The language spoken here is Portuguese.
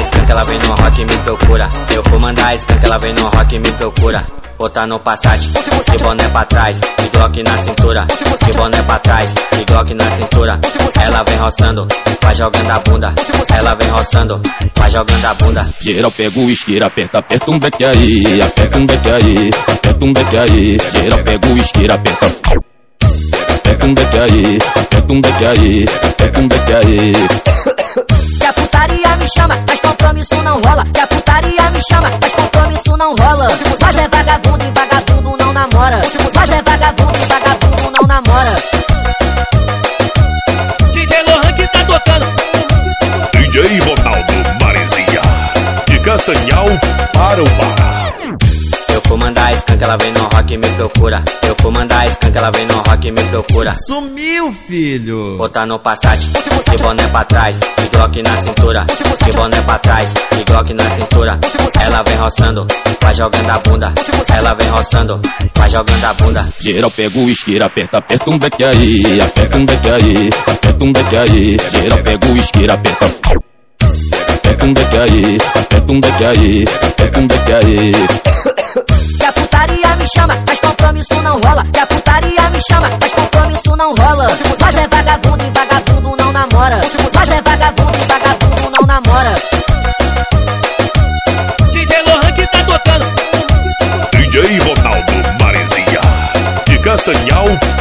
mandar skunk, ela vem no rock e me procura. Eu vou mandar skunk, ela vem no rock e me procura. Botar no Passat, de boné pra trás, de Glock na cintura. De boné pra trás, de Glock na cintura. Ela vem roçando, vai jogando a bunda. Ela vem roçando, vai jogando a bunda. Geral pega o isqueiro, aperta, aperta um beck aí, aperta um beck aí, aperta um beck aí. Geral pega o isqueiro, aperta. Aperta um beck aí, aperta um beck aí, aperta um beck namora. Mas é vagabundo vagabundo não namora. DJ Lohan que tá tocando. DJ Ronaldo Maresia. De Castanhal para o Pará. Eu vou mandar skunk, ela vem no rock e me procura. Eu vou mandar skunk, ela vem no rock e me procura. Sumiu, filho! Botar no Passat, de boné pra trás, de Glock na cintura. De boné pra trás, de Glock na cintura. Ela vem roçando, vai jogando a bunda. Ela vem roçando, vai jogando a bunda. Geral pega o isqueiro, aperta, aperta um beck aí, aperta um beck aí, aperta um beck aí. Geral pega o isqueiro, aperta. Aperta um beck aí, aperta um beck aí, aperta um beck aí. Tocando. DJ